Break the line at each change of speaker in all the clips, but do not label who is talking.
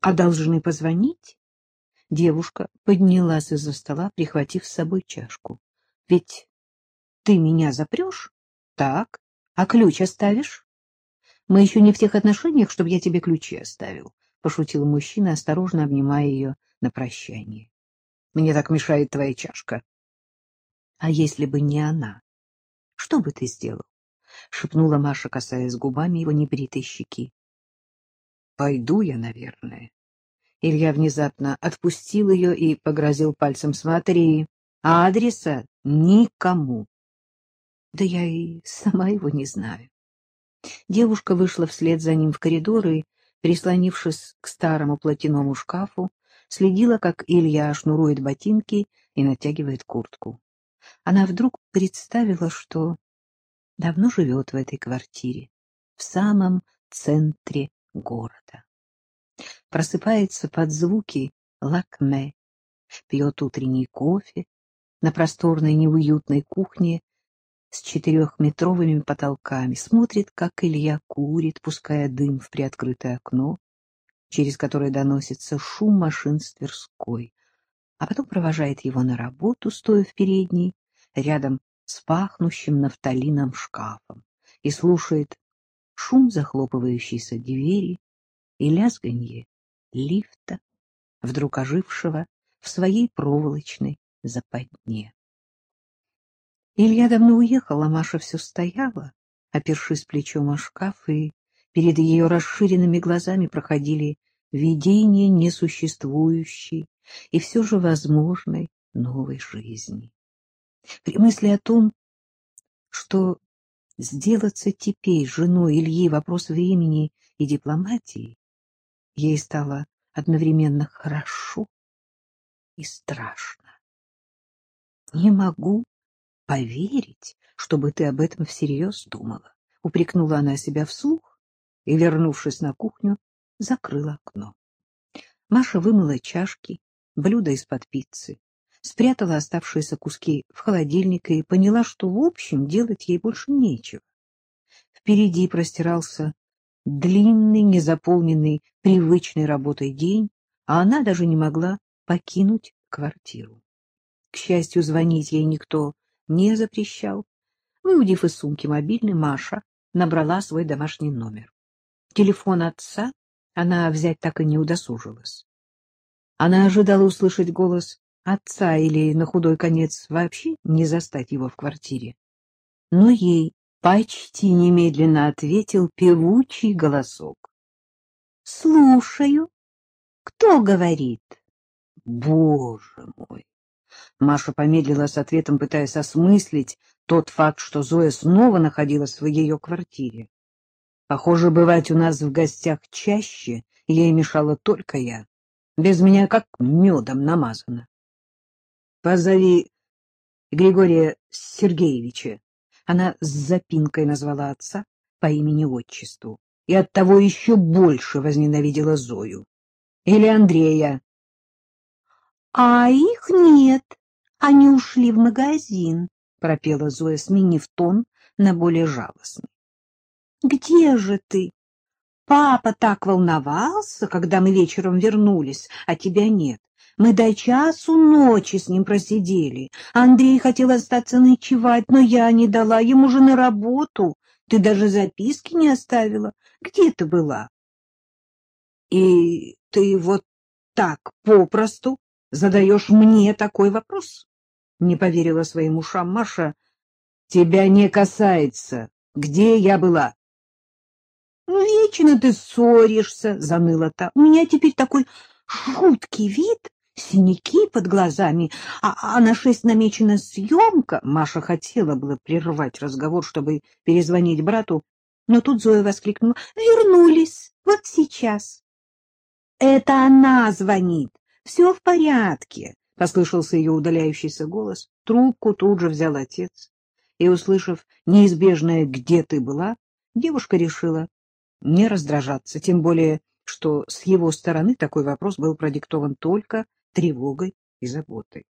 А должны позвонить? Девушка поднялась из-за стола, прихватив с собой чашку. — Ведь ты меня запрешь? Так. А ключ оставишь? Мы еще не в тех отношениях, чтобы я тебе ключи оставил, — пошутил мужчина, осторожно обнимая ее на прощание. — Мне так мешает твоя чашка. — А если бы не она? Что бы ты сделал? — шепнула Маша, касаясь губами его небритой щеки. — Пойду я, наверное. Илья внезапно отпустил ее и погрозил пальцем. — Смотри, адреса никому. Да я и сама его не знаю. Девушка вышла вслед за ним в коридор и, прислонившись к старому платяному шкафу, следила, как Илья шнурует ботинки и натягивает куртку. Она вдруг представила, что давно живет в этой квартире, в самом центре города. Просыпается под звуки лакме, пьет утренний кофе на просторной неуютной кухне с четырехметровыми потолками, смотрит, как Илья курит, пуская дым в приоткрытое окно, через которое доносится шум машин с Тверской, а потом провожает его на работу, стоя в передней, рядом с пахнущим нафталином шкафом, и слушает шум захлопывающейся двери и лязганье лифта, вдруг ожившего в своей проволочной западне. Илья давно уехал, а Маша все стояла, опершись плечом о шкаф, и перед ее расширенными глазами проходили видения несуществующей и все же возможной новой жизни. При мысли о том, что сделаться теперь женой Ильи вопрос времени и дипломатии, Ей стало одновременно хорошо и страшно. — Не могу поверить, чтобы ты об этом всерьез думала, — упрекнула она себя вслух и, вернувшись на кухню, закрыла окно. Маша вымыла чашки, блюда из-под пиццы, спрятала оставшиеся куски в холодильник и поняла, что, в общем, делать ей больше нечего. Впереди простирался длинный, незаполненный привычной работой день, а она даже не могла покинуть квартиру. К счастью, звонить ей никто не запрещал. Выудив из сумки мобильный, Маша набрала свой домашний номер. Телефон отца она взять так и не удосужилась. Она ожидала услышать голос отца или, на худой конец, вообще не застать его в квартире. Но ей Почти немедленно ответил певучий голосок. — Слушаю. Кто говорит? — Боже мой! Маша помедлила с ответом, пытаясь осмыслить тот факт, что Зоя снова находилась в ее квартире. Похоже, бывать у нас в гостях чаще ей мешала только я. Без меня как медом намазано. — Позови Григория Сергеевича, она с запинкой назвала отца по имени-отчеству и оттого еще больше возненавидела Зою. Или Андрея. — А их нет, они ушли в магазин, — пропела Зоя, сменив тон на более жалостный. — Где же ты? Папа так волновался, когда мы вечером вернулись, а тебя нет. Мы до часу ночи с ним просидели. Андрей хотел остаться ночевать, но я не дала ему же на работу. Ты даже записки не оставила. Где ты была? И ты вот так попросту задаешь мне такой вопрос? Не поверила своим ушам Маша. Тебя не касается. Где я была? Ну, вечно ты ссоришься, заныла та. У меня теперь такой жуткий вид, синяки под глазами, а, а на шесть намечена съемка. Маша хотела было прервать разговор, чтобы перезвонить брату, но тут Зоя воскликнула. — Вернулись, вот сейчас. — Это она звонит, все в порядке, — послышался ее удаляющийся голос. Трубку тут же взял отец. И, услышав неизбежное «где ты была?», девушка решила не раздражаться, тем более, что с его стороны такой вопрос был продиктован только тревогой и заботой.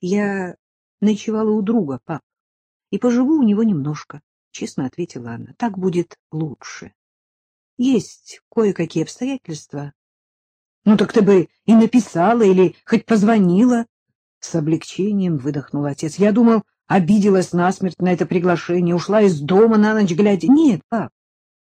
Я ночевала у друга, пап, и поживу у него немножко, — честно ответила она. Так будет лучше. Есть кое-какие обстоятельства, Ну так ты бы и написала или хоть позвонила. С облегчением выдохнул отец. Я думал, обиделась насмерть на это приглашение, ушла из дома на ночь глядя. Нет, пап,